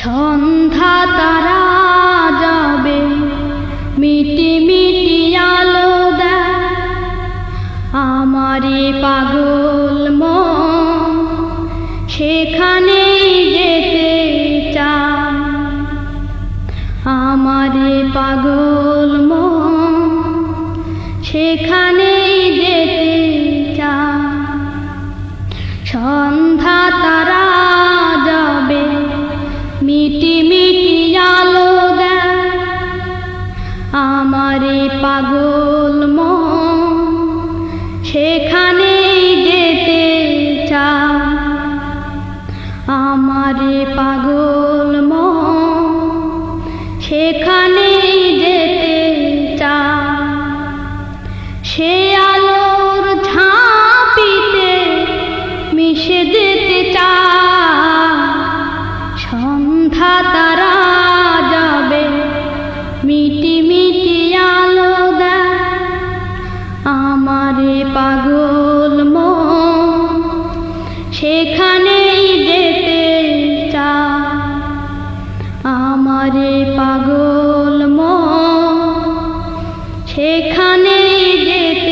সন্ধ্যা তারা যাবে মিটি মিটি আলো দেয়। আমারই পাগল মন সেখানে মিটি মিটি আলো দেয়। আমারে পাগল তারা যাবে মিটি মিটি আমারে পাগল মো সেখানেই যেতে চা আমারে পাগল মো যেতে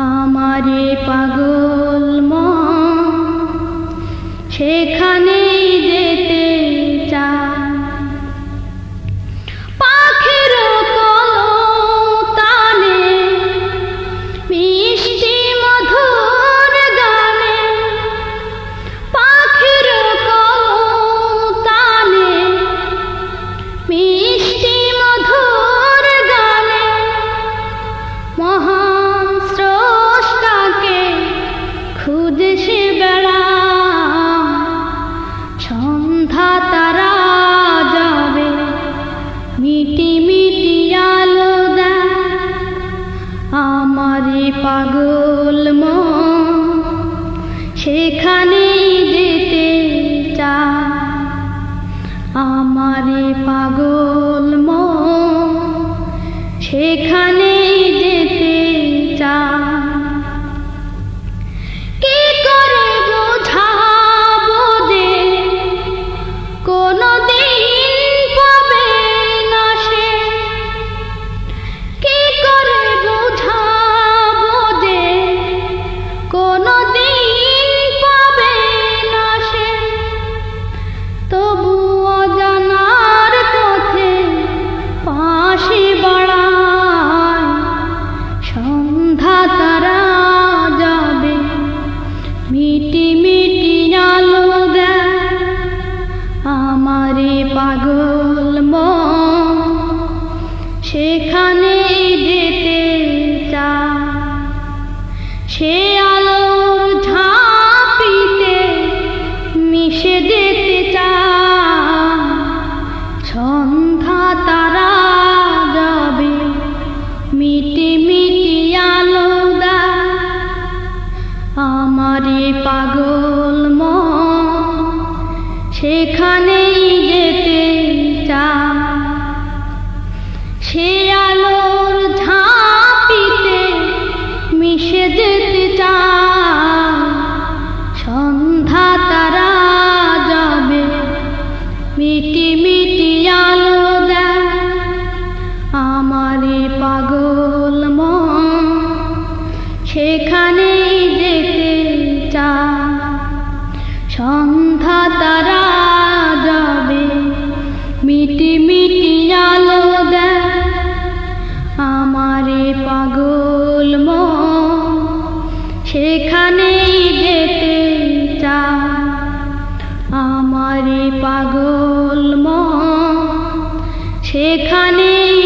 আমারে পাগল মা সেখানে পাগল ম সেখানে যেতে চা আমারে পাগল ম সেখানে পাগল মেখানেই যেতে সন্ধ্যা তারা যাবে। মিটি মিটি আলো দেয় আমারে পাগল মো সেখানেই যেতে চা আমারে পাগল মো সেখানেই